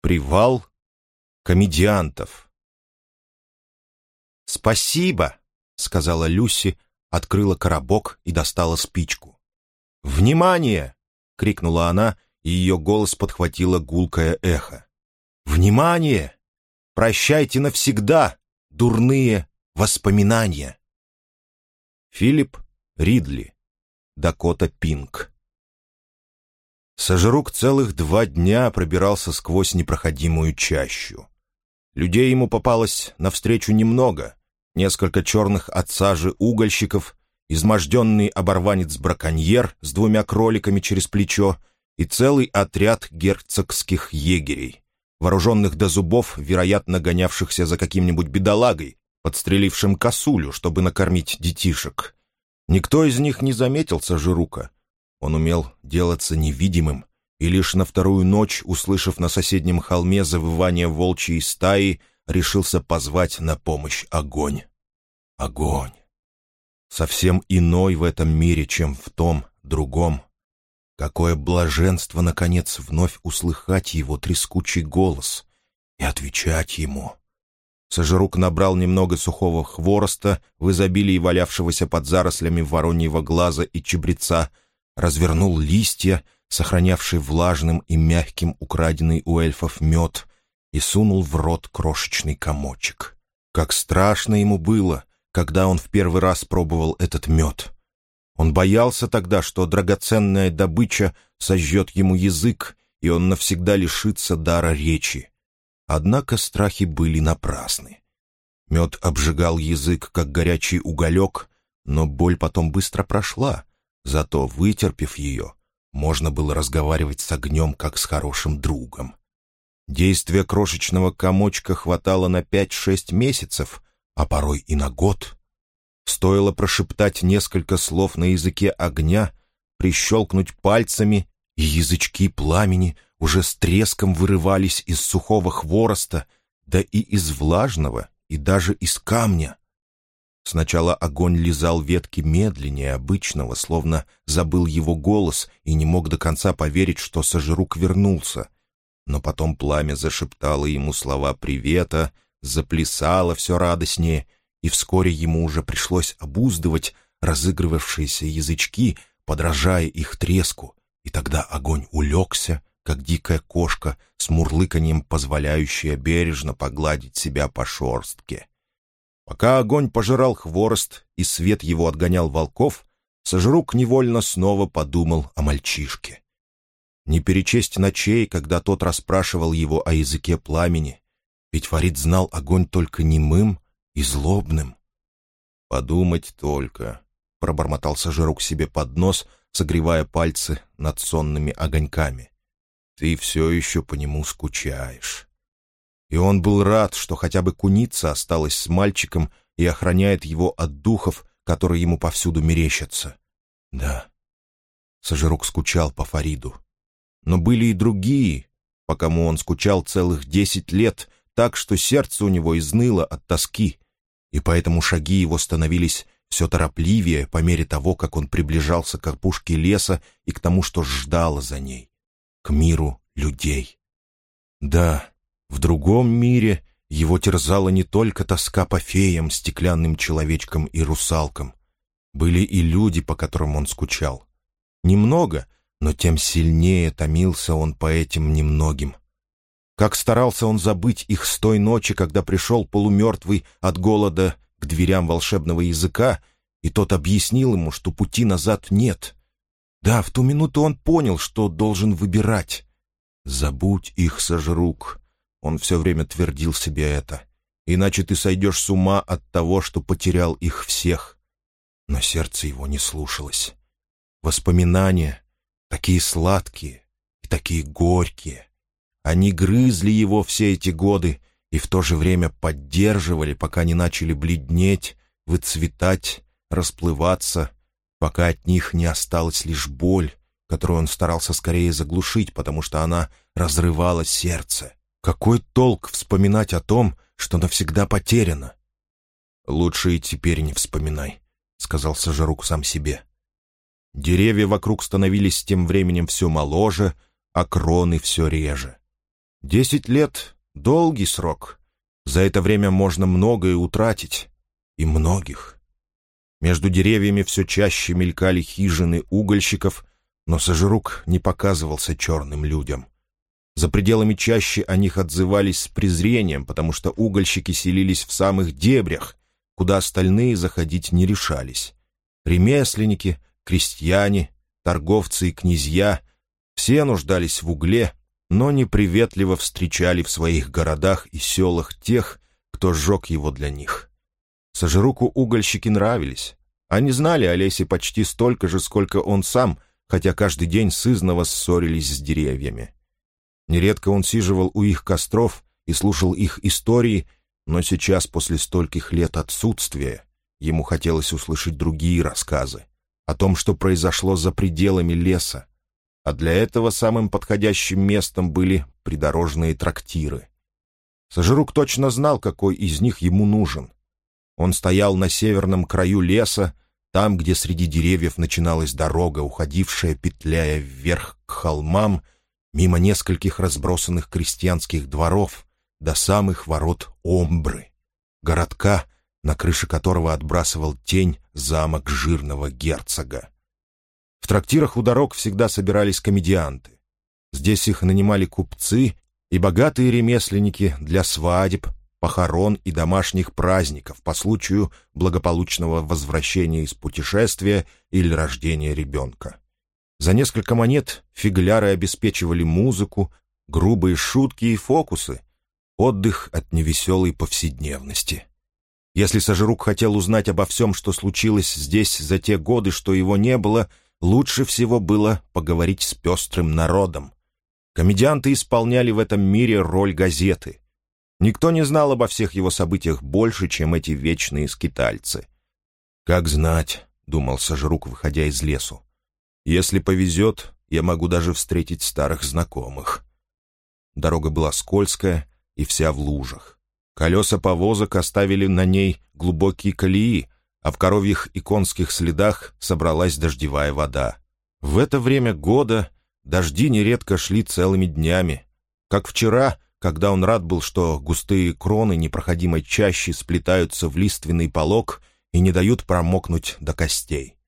Привал комедиантов. «Спасибо», — сказала Люси, открыла коробок и достала спичку. «Внимание!» — крикнула она, и ее голос подхватило гулкое эхо. «Внимание! Прощайте навсегда дурные воспоминания!» Филипп Ридли, Дакота Пинк Сожрук целых два дня пробирался сквозь непроходимую чащу. Людей ему попалось навстречу немного. Несколько черных от сажи угольщиков, изможденный оборванец-браконьер с двумя кроликами через плечо и целый отряд герцогских егерей, вооруженных до зубов, вероятно, гонявшихся за каким-нибудь бедолагой, подстрелившим косулю, чтобы накормить детишек. Никто из них не заметил Сожрука — он умел делаться невидимым, и лишь на вторую ночь, услышав на соседнем холме завывание волчьей стаи, решился позвать на помощь огонь. Огонь. Совсем иной в этом мире, чем в том другом. Какое блаженство, наконец, вновь услыхать его трескучий голос и отвечать ему. Сожрук набрал немного сухого хвороста в изобилии валявшегося под зарослями вороньего глаза и чебреца — развернул листья, сохранявший влажным и мягким украденный у эльфов мед, и сунул в рот крошечный комочек. Как страшно ему было, когда он в первый раз пробовал этот мед. Он боялся тогда, что драгоценная добыча сожжет ему язык, и он навсегда лишится дара речи. Однако страхи были напрасны. Мед обжигал язык, как горячий уголек, но боль потом быстро прошла, Зато, вытерпев ее, можно было разговаривать с огнем, как с хорошим другом. Действия крошечного комочка хватало на пять-шесть месяцев, а порой и на год. Стоило прошептать несколько слов на языке огня, прищелкнуть пальцами, и язычки пламени уже с треском вырывались из сухого хвороста, да и из влажного, и даже из камня. Сначала огонь лизал ветки медленнее обычного, словно забыл его голос и не мог до конца поверить, что Сожрук вернулся. Но потом пламя зашептало ему слова привета, заплясало все радостнее, и вскоре ему уже пришлось обуздывать разыгрывавшиеся язычки, подражая их треску, и тогда огонь улегся, как дикая кошка, с мурлыканьем позволяющая бережно погладить себя по шорстке. Пока огонь пожирал хворост и свет его отгонял волков, Сожрук невольно снова подумал о мальчишке. Не перечесть ночей, когда тот расспрашивал его о языке пламени, ведь Фарид знал огонь только немым и злобным. «Подумать только», — пробормотал Сожрук себе под нос, согревая пальцы над сонными огоньками. «Ты все еще по нему скучаешь». И он был рад, что хотя бы куница осталась с мальчиком и охраняет его от духов, которые ему повсюду мерещатся. Да, Сажирук скучал по Фариду. Но были и другие, по кому он скучал целых десять лет, так что сердце у него изныло от тоски, и поэтому шаги его становились все торопливее по мере того, как он приближался к опушке леса и к тому, что ждало за ней, к миру людей. Да, в другом мире его терзала не только тоска по феям, стеклянным человечкам и русалкам. Были и люди, по которым он скучал. Немного, но тем сильнее томился он по этим немногим. Как старался он забыть их с той ночи, когда пришел полумертвый от голода к дверям волшебного языка, и тот объяснил ему, что пути назад нет. Да, в ту минуту он понял, что должен выбирать. «Забудь их, сожрук, он все время твердил себе это. «Иначе ты сойдешь с ума от того, что потерял их всех». Но сердце его не слушалось. Воспоминания, такие сладкие и такие горькие. Они грызли его все эти годы и в то же время поддерживали, пока не начали бледнеть, выцветать, расплываться, пока от них не осталась лишь боль, которую он старался скорее заглушить, потому что она разрывала сердце. Какой толк вспоминать о том, что навсегда потеряно? «Лучше и теперь не вспоминай», — сказал Сажарук сам себе. Деревья вокруг становились тем временем все моложе, а кроны все реже. Десять лет — долгий срок. За это время можно многое утратить. И многих. Между деревьями все чаще мелькали хижины угольщиков, но Сожрук не показывался черным людям. За пределами чаще о них отзывались с презрением, потому что угольщики селились в самых дебрях, куда остальные заходить не решались. Ремесленники, крестьяне, торговцы и князья — все нуждались в угле, но неприветливо встречали в своих городах и селах тех, кто сжег его для них. Сожруку угольщики нравились. Они знали о почти столько же, сколько он сам, хотя каждый день сызново ссорились с деревьями. Нередко он сиживал у их костров и слушал их истории, но сейчас, после стольких лет отсутствия, ему хотелось услышать другие рассказы о том, что произошло за пределами леса, а для этого самым подходящим местом были придорожные трактиры. Сожрук точно знал, какой из них ему нужен. Он стоял на северном краю леса, там, где среди деревьев начиналась дорога, уходившая, петляя вверх к холмам, мимо нескольких разбросанных крестьянских дворов, до самых ворот Омбры, городка, на крыше которого отбрасывал тень замок жирного герцога. В трактирах у дорог всегда собирались комедианты. Здесь их нанимали купцы и богатые ремесленники для свадеб, похорон и домашних праздников по случаю благополучного возвращения из путешествия или рождения ребенка. За несколько монет фигляры обеспечивали музыку, грубые шутки и фокусы, отдых от невеселой повседневности. Если Сожрук хотел узнать обо всем, что случилось здесь за те годы, что его не было, лучше всего было поговорить с пестрым народом. Комедианты исполняли в этом мире роль газеты. Никто не знал обо всех его событиях больше, чем эти вечные скитальцы. «Как знать», — думал Сожрук, выходя из лесу. «Если повезет, я могу даже встретить старых знакомых». Дорога была скользкая и вся в лужах. Колеса повозок оставили на ней глубокие колеи, а в коровьих и конских следах собралась дождевая вода. В это время года дожди нередко шли целыми днями. Как вчера, когда он рад был, что густые кроны непроходимой чаще сплетаются в лиственный полог и не дают промокнуть до костей.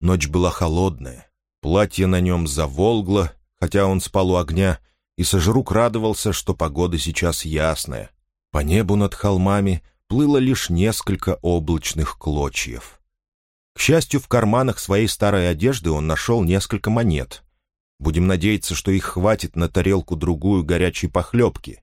Ночь была холодная, платье на нем заволгло, хотя он спал у огня, и Сожрук радовался, что погода сейчас ясная, по небу над холмами плыло лишь несколько облачных клочьев. К счастью, в карманах своей старой одежды он нашел несколько монет. Будем надеяться, что их хватит на тарелку-другую горячей похлебки.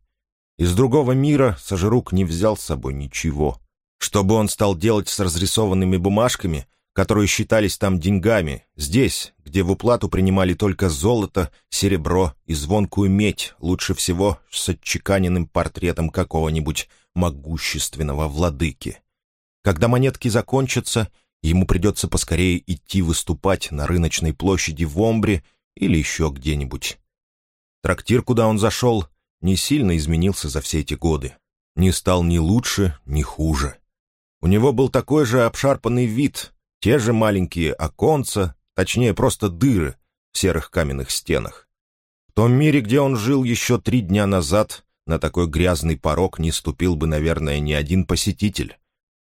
Из другого мира Сожрук не взял с собой ничего. Что бы он стал делать с разрисованными бумажками, которые считались там деньгами, здесь, где в уплату принимали только золото, серебро и звонкую медь, лучше всего с отчеканенным портретом какого-нибудь могущественного владыки. Когда монетки закончатся, ему придется поскорее идти выступать на рыночной площади в Омбре или еще где-нибудь. Трактир, куда он зашел, не сильно изменился за все эти годы. Не стал ни лучше, ни хуже. У него был такой же обшарпанный вид, те же маленькие оконца, точнее, просто дыры в серых каменных стенах. В том мире, где он жил еще три дня назад, на такой грязный порог не ступил бы, наверное, ни один посетитель.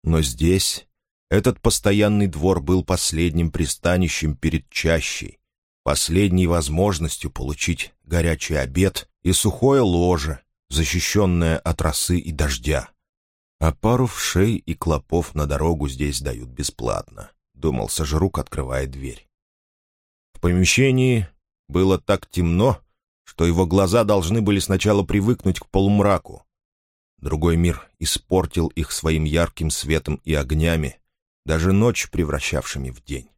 Но здесь этот постоянный двор был последним пристанищем перед чащей, последней возможностью получить горячий обед и сухое ложе, защищенное от росы и дождя. А пару вшей и клопов на дорогу здесь дают бесплатно думал Сожрук, открывая дверь. В помещении было так темно, что его глаза должны были сначала привыкнуть к полумраку. Другой мир испортил их своим ярким светом и огнями, даже ночь превращавшими в день.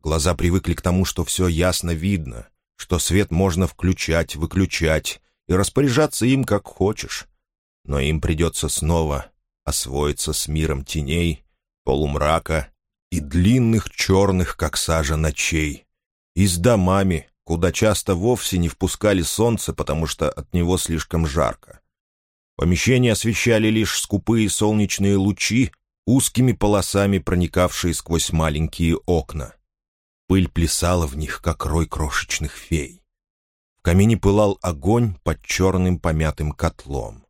Глаза привыкли к тому, что все ясно видно, что свет можно включать, выключать и распоряжаться им как хочешь. Но им придется снова освоиться с миром теней, полумрака и длинных черных, как сажа, ночей, и с домами, куда часто вовсе не впускали солнце, потому что от него слишком жарко. Помещения освещали лишь скупые солнечные лучи, узкими полосами проникавшие сквозь маленькие окна. Пыль плясала в них, как рой крошечных фей. В камине пылал огонь под черным помятым котлом.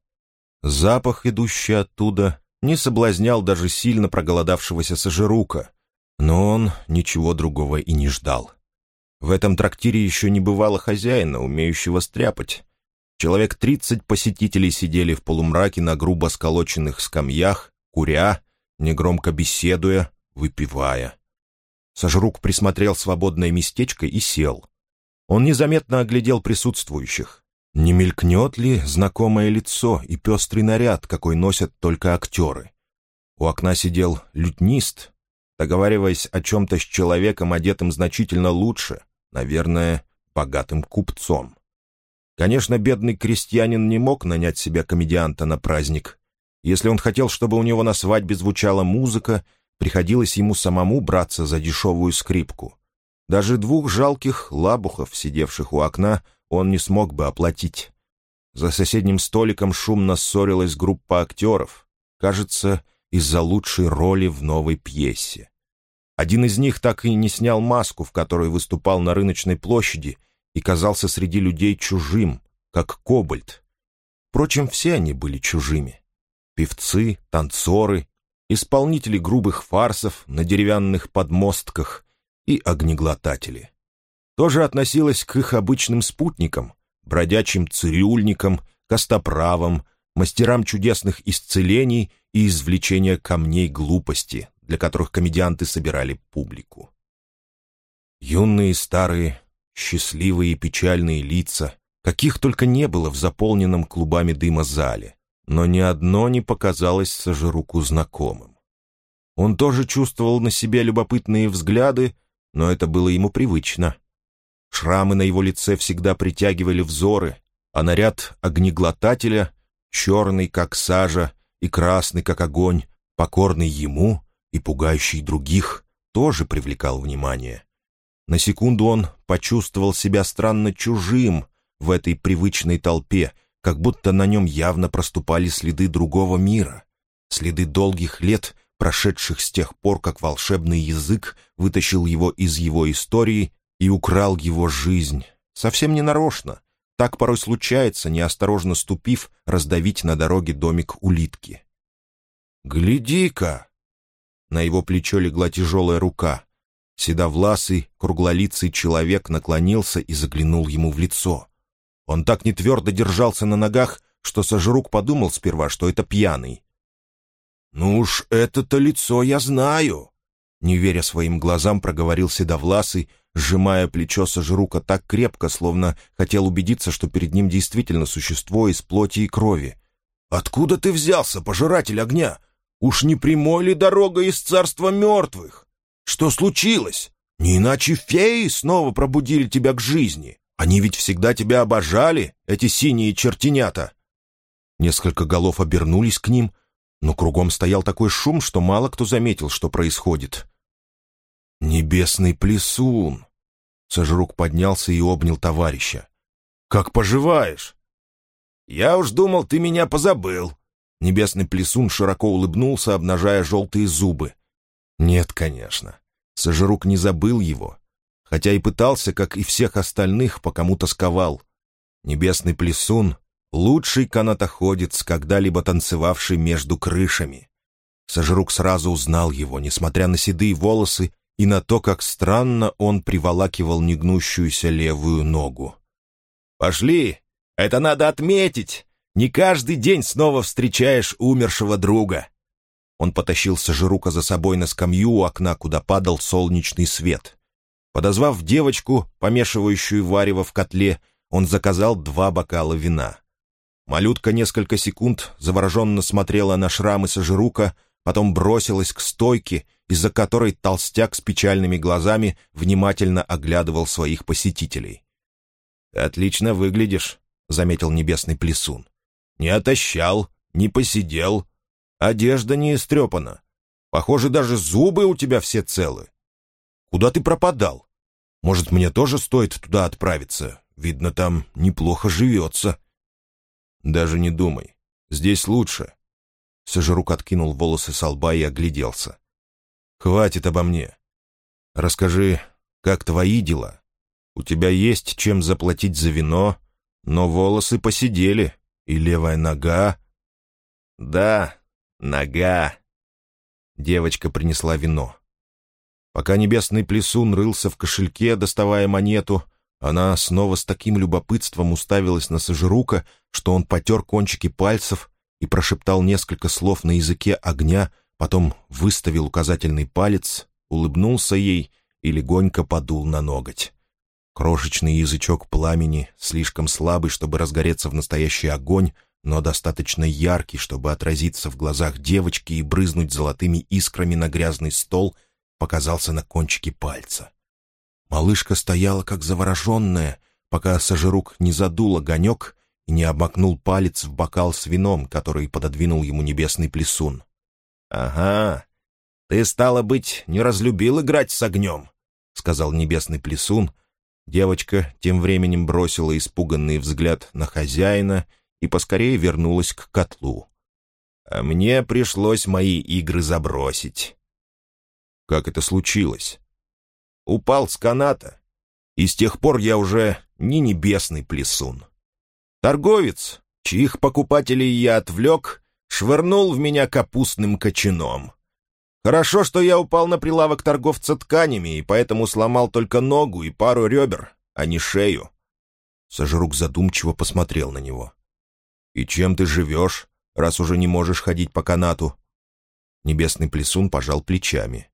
Запах, идущий оттуда, не соблазнял даже сильно проголодавшегося сожирука, но он ничего другого и не ждал. В этом трактире еще не бывало хозяина, умеющего стряпать. Человек тридцать посетителей сидели в полумраке на грубо сколоченных скамьях, куря, негромко беседуя, выпивая. Сожрук присмотрел свободное местечко и сел. Он незаметно оглядел присутствующих. Не мелькнет ли знакомое лицо и пестрый наряд, какой носят только актеры? У окна сидел лютнист, договариваясь о чем-то с человеком, одетым значительно лучше, наверное, богатым купцом. Конечно, бедный крестьянин не мог нанять себе комедианта на праздник. Если он хотел, чтобы у него на свадьбе звучала музыка, приходилось ему самому браться за дешевую скрипку. Даже двух жалких лабухов, сидевших у окна, он не смог бы оплатить. За соседним столиком шумно ссорилась группа актеров. Кажется, из-за лучшей роли в новой пьесе. Один из них так и не снял маску, в которой выступал на рыночной площади, и казался среди людей чужим, как кобальт. Впрочем, все они были чужими. Певцы, танцоры, исполнители грубых фарсов на деревянных подмостках и огнеглотатели. Тоже относилось к их обычным спутникам, бродячим цирюльникам, костоправам, мастерам чудесных исцелений и извлечения камней глупости, для которых комедианты собирали публику. Юные, старые, счастливые и печальные лица, каких только не было в заполненном клубами дыма зале, но ни одно не показалось Сожируку знакомым. Он тоже чувствовал на себе любопытные взгляды, но это было ему привычно. Шрамы на его лице всегда притягивали взоры, а наряд огнеглотателя, черный, как сажа, и красный, как огонь, покорный ему и пугающий других, тоже привлекал внимание. На секунду он почувствовал себя странно чужим в этой привычной толпе, как будто на нем явно проступали следы другого мира, следы долгих лет, прошедших с тех пор, как волшебный язык вытащил его из его истории и украл его жизнь. Совсем не нарочно. Так порой случается, неосторожно ступив, раздавить на дороге домик улитки. «Гляди-ка!» На его плечо легла тяжелая рука. Седовласый, круглолицый человек наклонился и заглянул ему в лицо. Он так не твердо держался на ногах, что Сожрук подумал сперва, что это пьяный. «Ну уж это-то лицо я знаю!» Не веря своим глазам, проговорил Седовласый, сжимая плечо Сожрука так крепко, словно хотел убедиться, что перед ним действительно существо из плоти и крови. «Откуда ты взялся, пожиратель огня? Уж не прямой ли дорога из царства мертвых? Что случилось? Не иначе феи снова пробудили тебя к жизни. Они ведь всегда тебя обожали, эти синие чертенята». Несколько голов обернулись к ним — но кругом стоял такой шум, что мало кто заметил, что происходит. «Небесный плесун!» Сожрук поднялся и обнял товарища. «Как поживаешь?» «Я уж думал, ты меня позабыл». Небесный плесун широко улыбнулся, обнажая желтые зубы. «Нет, конечно. Сожрук не забыл его, хотя и пытался, как и всех остальных, по кому тосковал. Небесный плесун Лучший канатоходец, когда-либо танцевавший между крышами. Сожрук сразу узнал его, несмотря на седые волосы и на то, как странно он приволакивал негнущуюся левую ногу. «Пошли! Это надо отметить! Не каждый день снова встречаешь умершего друга!» Он потащил Сожрука за собой на скамью у окна, куда падал солнечный свет. Подозвав девочку, помешивающую варево в котле, он заказал два бокала вина. Малютка несколько секунд завороженно смотрела на шрамы Сожирука, потом бросилась к стойке, из-за которой толстяк с печальными глазами внимательно оглядывал своих посетителей. отлично выглядишь», — заметил небесный плесун. «Не отощал, не посидел. Одежда не истрепана. Похоже, даже зубы у тебя все целы. Куда ты пропадал? Может, мне тоже стоит туда отправиться? Видно, там неплохо живется». «Даже не думай. Здесь лучше». Сожрук откинул волосы со лба и огляделся. «Хватит обо мне. Расскажи, как твои дела? У тебя есть чем заплатить за вино, но волосы посидели, и левая нога...» «Да, нога». Девочка принесла вино. Пока небесный плесун рылся в кошельке, доставая монету, она снова с таким любопытством уставилась на Сожрука, что он потер кончики пальцев и прошептал несколько слов на языке огня, потом выставил указательный палец, улыбнулся ей и легонько подул на ноготь. Крошечный язычок пламени, слишком слабый, чтобы разгореться в настоящий огонь, но достаточно яркий, чтобы отразиться в глазах девочки и брызнуть золотыми искрами на грязный стол, показался на кончике пальца. Малышка стояла как завороженная, пока Сожирук не задул огонек и не обмакнул палец в бокал с вином, который пододвинул ему небесный плесун. «Ага, ты, стало быть, не разлюбил играть с огнем», — сказал небесный плесун. Девочка тем временем бросила испуганный взгляд на хозяина и поскорее вернулась к котлу. «А мне пришлось мои игры забросить». «Как это случилось?» «Упал с каната, и с тех пор я уже не небесный плесун». Торговец, чьих покупателей я отвлек, швырнул в меня капустным кочаном. Хорошо, что я упал на прилавок торговца тканями и поэтому сломал только ногу и пару ребер, а не шею. Сожрук задумчиво посмотрел на него. «И чем ты живешь, раз уже не можешь ходить по канату?» Небесный плесун пожал плечами.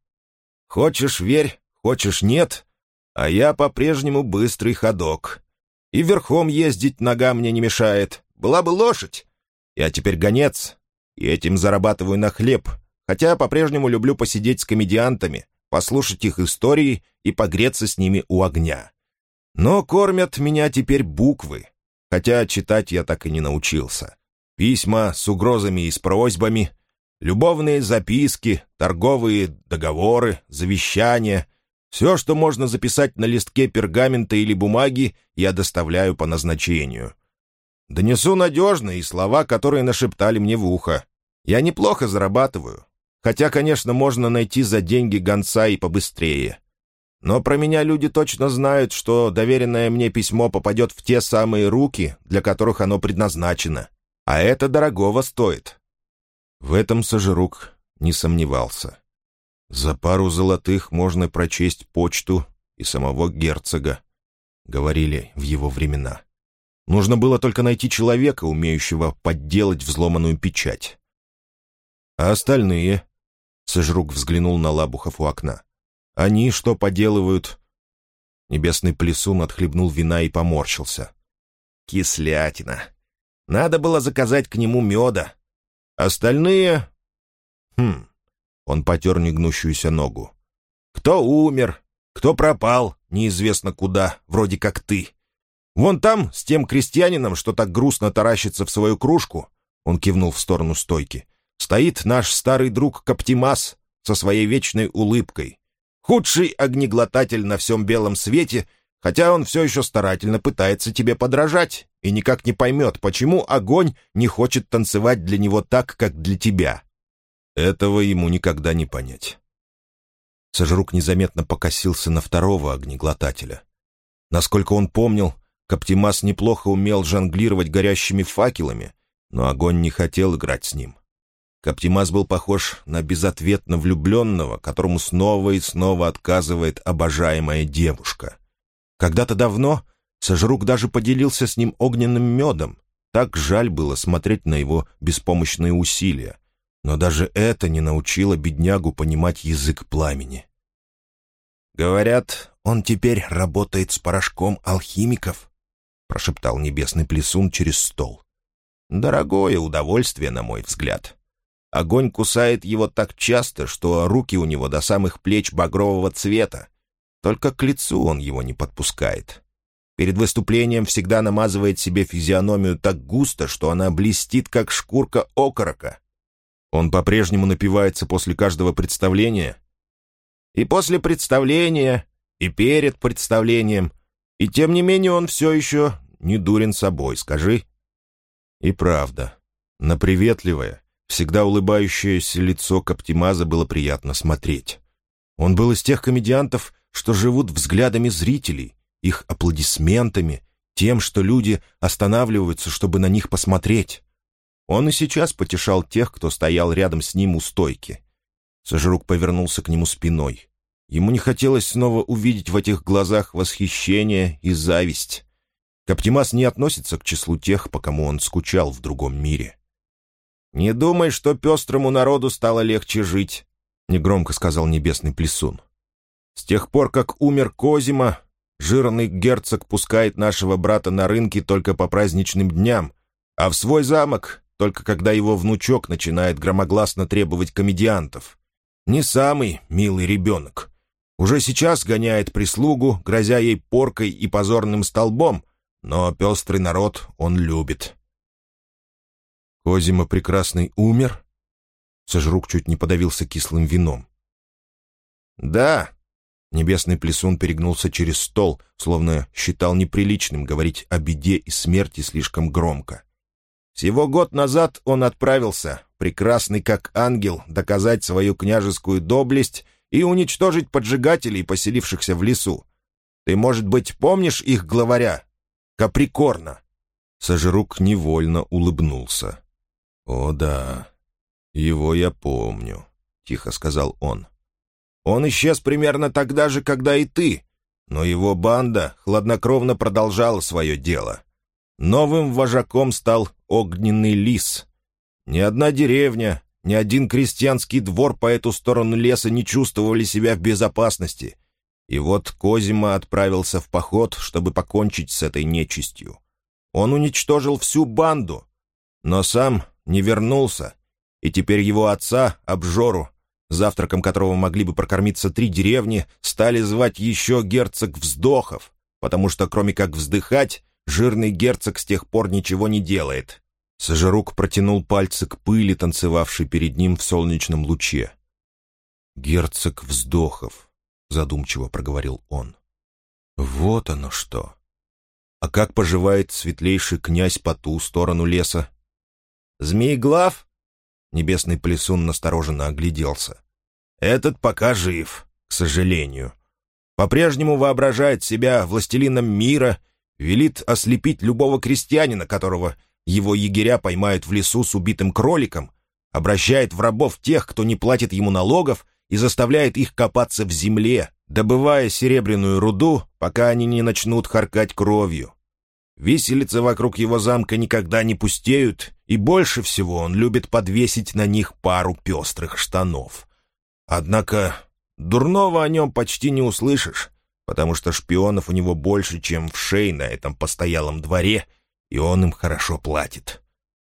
«Хочешь — верь, хочешь — нет, а я по-прежнему быстрый ходок. И верхом ездить нога мне не мешает. Была бы лошадь. Я теперь гонец, и этим зарабатываю на хлеб, хотя по-прежнему люблю посидеть с комедиантами, послушать их истории и погреться с ними у огня. Но кормят меня теперь буквы, хотя читать я так и не научился. Письма с угрозами и с просьбами, любовные записки, торговые договоры, завещания — все, что можно записать на листке пергамента или бумаги, я доставляю по назначению. Донесу надежно и слова, которые нашептали мне в ухо. Я неплохо зарабатываю. Хотя, конечно, можно найти за деньги гонца и побыстрее. Но про меня люди точно знают, что доверенное мне письмо попадет в те самые руки, для которых оно предназначено. А это дорогого стоит. В этом Сожирук не сомневался. «За пару золотых можно прочесть почту и самого герцога», — говорили в его времена. Нужно было только найти человека, умеющего подделать взломанную печать. «А остальные?» — Сожрук взглянул на Лабухов у окна. «Они что поделывают?» Небесный плесун отхлебнул вина и поморщился. «Кислятина. Надо было заказать к нему меда. Остальные...» «Хм...» Он потер негнущуюся ногу. «Кто умер, кто пропал, неизвестно куда, вроде как ты. Вон там, с тем крестьянином, что так грустно таращится в свою кружку, он кивнул в сторону стойки, стоит наш старый друг Каптимас со своей вечной улыбкой. Худший огнеглотатель на всем белом свете, хотя он все еще старательно пытается тебе подражать и никак не поймет, почему огонь не хочет танцевать для него так, как для тебя. Этого ему никогда не понять. Сожрук незаметно покосился на второго огнеглотателя. Насколько он помнил, Каптимас неплохо умел жонглировать горящими факелами, но огонь не хотел играть с ним. Каптимас был похож на безответно влюбленного, которому снова и снова отказывает обожаемая девушка. Когда-то давно Сожрук даже поделился с ним огненным медом. Так жаль было смотреть на его беспомощные усилия. Но даже это не научило беднягу понимать язык пламени. «Говорят, он теперь работает с порошком алхимиков», — прошептал небесный плесун через стол. «Дорогое удовольствие, на мой взгляд. Огонь кусает его так часто, что руки у него до самых плеч багрового цвета. Только к лицу он его не подпускает. Перед выступлением всегда намазывает себе физиономию так густо, что она блестит, как шкурка окорока. Он по-прежнему напивается после каждого представления? И после представления, и перед представлением. И тем не менее он все еще не дурен собой, скажи. И правда, на приветливое, всегда улыбающееся лицо Каптимаза было приятно смотреть. Он был из тех комедиантов, что живут взглядами зрителей, их аплодисментами, тем, что люди останавливаются, чтобы на них посмотреть. Он и сейчас потешал тех, кто стоял рядом с ним у стойки. Сожрук повернулся к нему спиной. Ему не хотелось снова увидеть в этих глазах восхищение и зависть. Каптимас не относится к числу тех, по кому он скучал в другом мире. «Не думай, что пестрому народу стало легче жить», — негромко сказал небесный плесун. «С тех пор, как умер Козима, жирный герцог пускает нашего брата на рынки только по праздничным дням, а в свой замок только когда его внучок начинает громогласно требовать комедиантов. Не самый милый ребенок. Уже сейчас гоняет прислугу, грозя ей поркой и позорным столбом, но пестрый народ он любит. Козима Прекрасный умер? Сожрук чуть не подавился кислым вином. «Да!» Небесный плесун перегнулся через стол, словно считал неприличным говорить о беде и смерти слишком громко. Всего год назад он отправился, прекрасный как ангел, доказать свою княжескую доблесть и уничтожить поджигателей, поселившихся в лесу. Ты, может быть, помнишь их главаря? Каприкорна. Сожрук невольно улыбнулся. «О да, его я помню», — тихо сказал он. «Он исчез примерно тогда же, когда и ты, но его банда хладнокровно продолжала свое дело. Новым вожаком стал огненный лис. Ни одна деревня, ни один крестьянский двор по эту сторону леса не чувствовали себя в безопасности. И вот Козима отправился в поход, чтобы покончить с этой нечистью. Он уничтожил всю банду, но сам не вернулся, и теперь его отца, обжору, завтраком которого могли бы прокормиться три деревни, стали звать еще герцог вздохов, потому что кроме как вздыхать, жирный герцог с тех пор ничего не делает. Сожрук протянул пальцы к пыли, танцевавшей перед ним в солнечном луче. «Герцог вздохов», — задумчиво проговорил он. «Вот оно что! А как поживает светлейший князь по ту сторону леса?» «Змееглав?» Небесный плесун настороженно огляделся. «Этот пока жив, к сожалению. По-прежнему воображает себя властелином мира, велит ослепить любого крестьянина, которого его егеря поймают в лесу с убитым кроликом, обращает в рабов тех, кто не платит ему налогов, и заставляет их копаться в земле, добывая серебряную руду, пока они не начнут харкать кровью. Виселицы вокруг его замка никогда не пустеют, и больше всего он любит подвесить на них пару пестрых штанов. Однако дурного о нем почти не услышишь, потому что шпионов у него больше, чем в шей на этом постоялом дворе, и он им хорошо платит.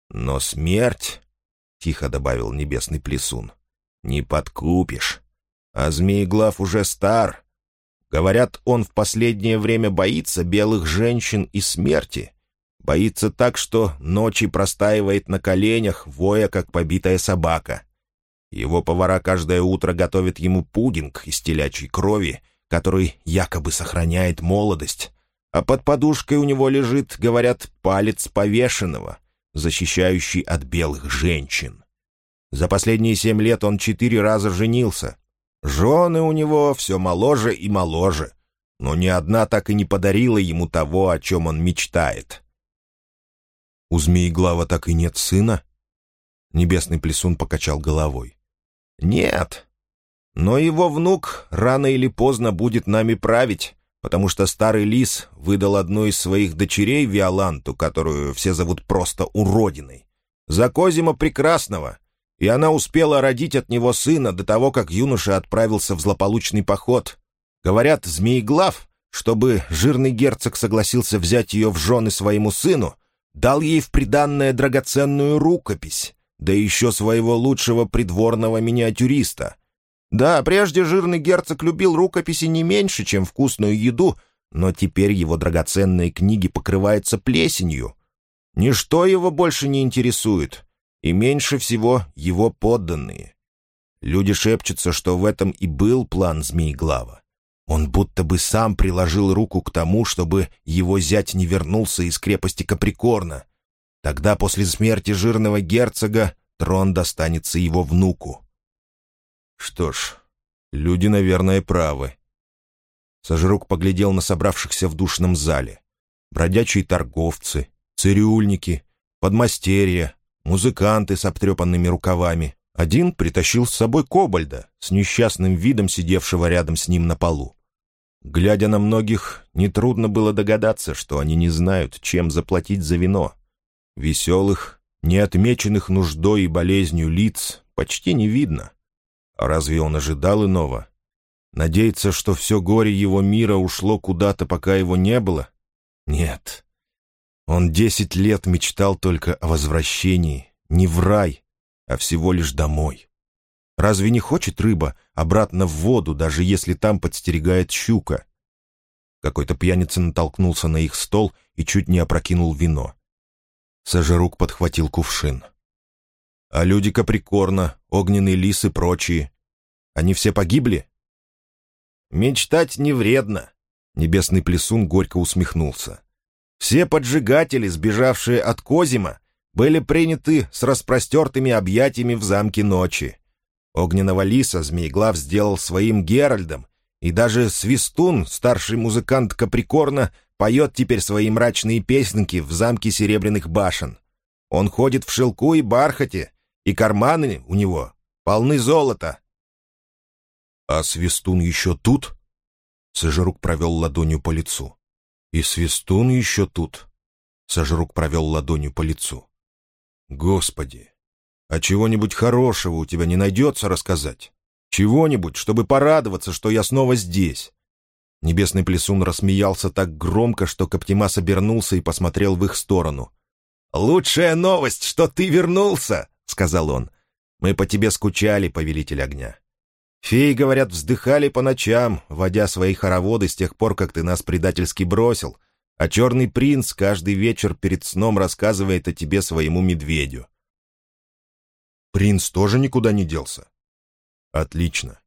Но смерть, — тихо добавил небесный плесун, — не подкупишь. А Змееглав уже стар, Говорят, он в последнее время боится белых женщин и смерти. Боится так, что ночи простаивает на коленях, воя, как побитая собака. Его повара каждое утро готовят ему пудинг из телячьей крови, который якобы сохраняет молодость. А под подушкой у него лежит, говорят, палец повешенного, защищающий от белых женщин. За последние семь лет он четыре раза женился, Жены у него все моложе и моложе, но ни одна так и не подарила ему того, о чем он мечтает. «У Змееглава так и нет сына?» Небесный плесун покачал головой. «Нет. Но его внук рано или поздно будет нами править, потому что старый лис выдал одну из своих дочерей Виоланту, которую все зовут просто уродиной, за Козима Прекрасного, и она успела родить от него сына до того, как юноша отправился в злополучный поход. Говорят, Змееглав, чтобы жирный герцог согласился взять ее в жены своему сыну, дал ей в приданное драгоценную рукопись, да еще своего лучшего придворного миниатюриста. Да, прежде жирный герцог любил рукописи не меньше, чем вкусную еду, но теперь его драгоценные книги покрываются плесенью. Ничто его больше не интересует — и меньше всего его подданные. Люди шепчутся, что в этом и был план Змееглава. Он будто бы сам приложил руку к тому, чтобы его зять не вернулся из крепости Каприкорна. Тогда после смерти жирного герцога трон достанется его внуку. Что ж, люди, наверное, правы. Сожрук поглядел на собравшихся в душном зале. Бродячие торговцы, цирюльники, подмастерья, музыканты с обтрепанными рукавами. Один притащил с собой кобальда, с несчастным видом сидевшего рядом с ним на полу. Глядя на многих, нетрудно было догадаться, что они не знают, чем заплатить за вино. Веселых, не отмеченных нуждой и болезнью лиц почти не видно. Разве он ожидал иного? Надеяться, что все горе его мира ушло куда-то, пока его не было? Нет. Он десять лет мечтал только о возвращении, не в рай, а всего лишь домой. Разве не хочет рыба обратно в воду, даже если там подстерегает щука? Какой-то пьяница натолкнулся на их стол и чуть не опрокинул вино. Сажерук подхватил кувшин. А люди Каприкорна, огненный лис и прочие, они все погибли? Мечтать не вредно. Небесный плесун горько усмехнулся. Все поджигатели, сбежавшие от Козима, были приняты с распростертыми объятиями в замке ночи. Огненного лиса Змееглав сделал своим Геральдом, и даже Свистун, старший музыкант Каприкорна, поет теперь свои мрачные песенки в замке Серебряных башен. Он ходит в шелку и бархате, и карманы у него полны золота. «А Свистун еще тут?» Сожрук провел ладонью по лицу. «И Свистун еще тут?» Сожрук провел ладонью по лицу. «Господи, а чего-нибудь хорошего у тебя не найдется рассказать? Чего-нибудь, чтобы порадоваться, что я снова здесь?» Небесный плесун рассмеялся так громко, что Каптимас обернулся и посмотрел в их сторону. «Лучшая новость, что ты вернулся!» — сказал он. «Мы по тебе скучали, повелитель огня. Феи, говорят, вздыхали по ночам, водя свои хороводы с тех пор, как ты нас предательски бросил, а черный принц каждый вечер перед сном рассказывает о тебе своему медведю. Принц тоже никуда не делся? Отлично.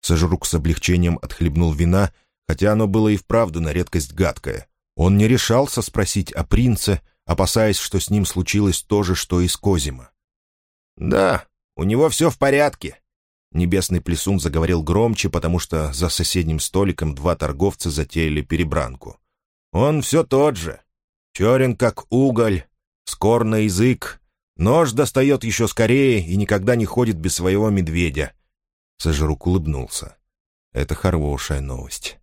Сожрук с облегчением отхлебнул вина, хотя оно было и вправду на редкость гадкое. Он не решался спросить о принце, опасаясь, что с ним случилось то же, что и с Козима. «Да, у него все в порядке». Небесный плесун заговорил громче, потому что за соседним столиком два торговца затеяли перебранку. Он все тот же. Черен, как уголь, скор на язык, нож достает еще скорее и никогда не ходит без своего медведя. Сожрук улыбнулся. Это хорошая новость.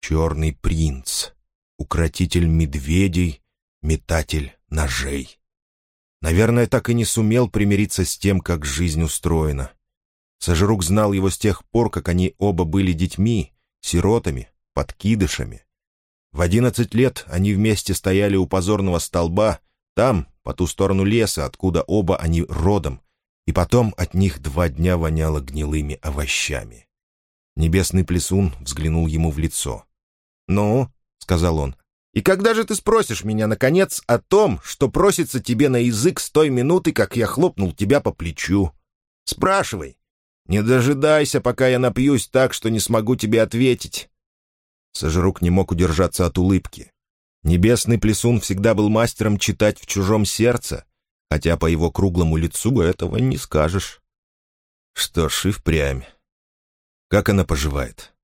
Черный принц, укротитель медведей, метатель ножей. Наверное, так и не сумел примириться с тем, как жизнь устроена. Сожрук знал его с тех пор, как они оба были детьми, сиротами, подкидышами. В одиннадцать лет они вместе стояли у позорного столба, там, по ту сторону леса, откуда оба они родом, и потом от них два дня воняло гнилыми овощами. Небесный плесун взглянул ему в лицо. «Ну?» — сказал он. «И когда же ты спросишь меня, наконец, о том, что просится тебе на язык с той минуты, как я хлопнул тебя по плечу? Спрашивай. Не дожидайся, пока я напьюсь так, что не смогу тебе ответить. Сожрук не мог удержаться от улыбки. Небесный плесун всегда был мастером читать в чужом сердце, хотя по его круглому лицу этого не скажешь. Что ж, и впрямь. Как она поживает?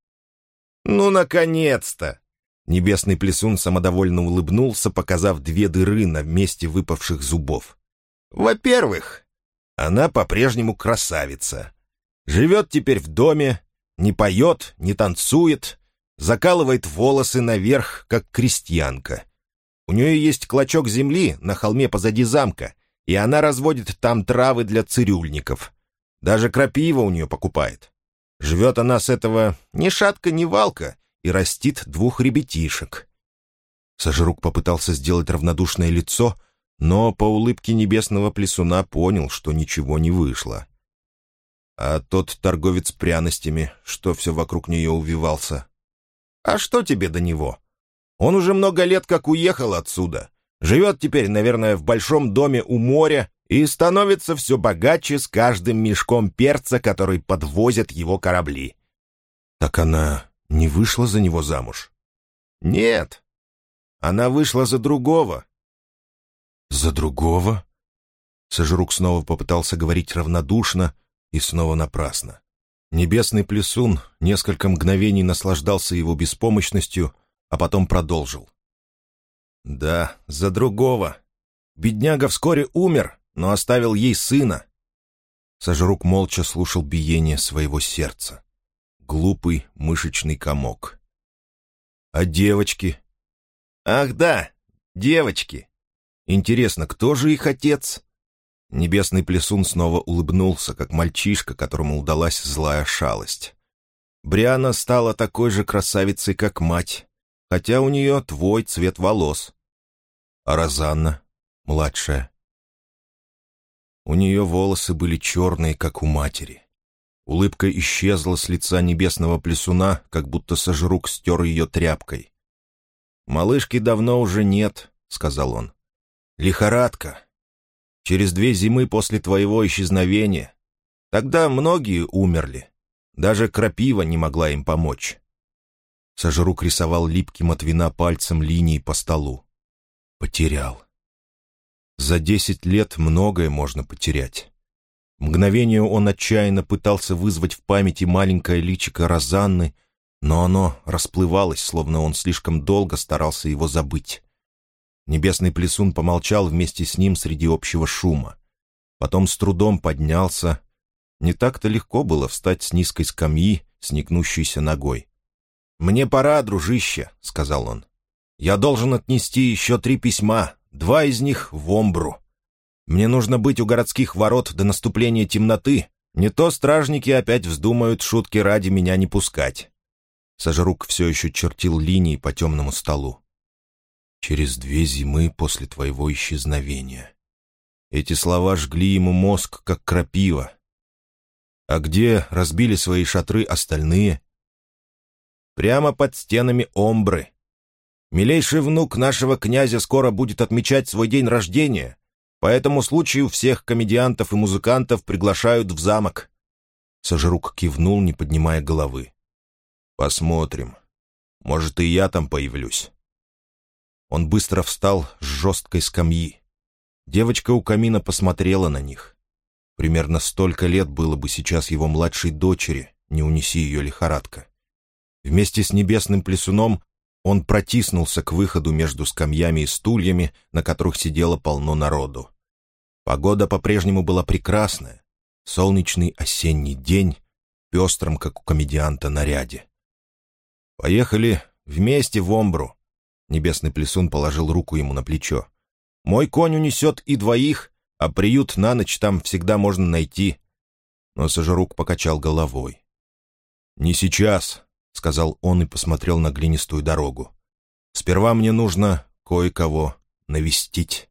«Ну, наконец-то!» Небесный плесун самодовольно улыбнулся, показав две дыры на месте выпавших зубов. «Во-первых, она по-прежнему красавица. Живет теперь в доме, не поет, не танцует, закалывает волосы наверх, как крестьянка. У нее есть клочок земли на холме позади замка, и она разводит там травы для цирюльников. Даже крапива у нее покупает. Живет она с этого ни шатка, ни валка и растит двух ребятишек. Сожрук попытался сделать равнодушное лицо, но по улыбке небесного плесуна понял, что ничего не вышло. А тот торговец пряностями, что все вокруг нее увивался, а что тебе до него? Он уже много лет как уехал отсюда. Живет теперь, наверное, в большом доме у моря и становится все богаче с каждым мешком перца, который подвозят его корабли. Так она не вышла за него замуж? Нет. Она вышла за другого. За другого? Сожрук снова попытался говорить равнодушно и снова напрасно. Небесный плесун несколько мгновений наслаждался его беспомощностью, а потом продолжил. «Да, за другого. Бедняга вскоре умер, но оставил ей сына». Сожрук молча слушал биение своего сердца. Глупый мышечный комок. «А девочки?» «Ах да, девочки! Интересно, кто же их отец?» Небесный плесун снова улыбнулся, как мальчишка, которому удалась злая шалость. Бриана стала такой же красавицей, как мать, хотя у нее твой цвет волос. А Розанна, младшая. У нее волосы были черные, как у матери. Улыбка исчезла с лица небесного плесуна, как будто сожрук стер ее тряпкой. «Малышки давно уже нет», — сказал он. «Лихорадка. Через две зимы после твоего исчезновения. Тогда многие умерли. Даже крапива не могла им помочь». Сожрук рисовал липким от вина пальцем линии по столу. Потерял. За десять лет многое можно потерять. Мгновение он отчаянно пытался вызвать в памяти маленькое личико Розанны, но оно расплывалось, словно он слишком долго старался его забыть. Небесный плесун помолчал вместе с ним среди общего шума. Потом с трудом поднялся. Не так-то легко было встать с низкой скамьи, с негнущейся ногой. «Мне пора, дружище», — сказал он. «Я должен отнести еще три письма, два из них в Омбру. Мне нужно быть у городских ворот до наступления темноты, не то стражники опять вздумают шутки ради меня не пускать». Сожрук все еще чертил линии по темному столу через две зимы после твоего исчезновения. Эти слова жгли ему мозг, как крапива. А где разбили свои шатры остальные? Прямо под стенами Омбры. Милейший внук нашего князя скоро будет отмечать свой день рождения. По этому случаю всех комедиантов и музыкантов приглашают в замок. Сожрук кивнул, не поднимая головы. «Посмотрим. Может, и я там появлюсь». Он быстро встал с жесткой скамьи. Девочка у камина посмотрела на них. Примерно столько лет было бы сейчас его младшей дочери, не унеси ее лихорадка. Вместе с небесным плесуном он протиснулся к выходу между скамьями и стульями, на которых сидело полно народу. Погода по-прежнему была прекрасная. Солнечный осенний день, пестрым, как у комедианта, наряде. «Поехали вместе в Омбру», Небесный плесун положил руку ему на плечо. «Мой конь унесет и двоих, а приют на ночь там всегда можно найти». Но Сожрук покачал головой. «Не сейчас», — сказал он и посмотрел на глинистую дорогу. «Сперва мне нужно кое-кого навестить».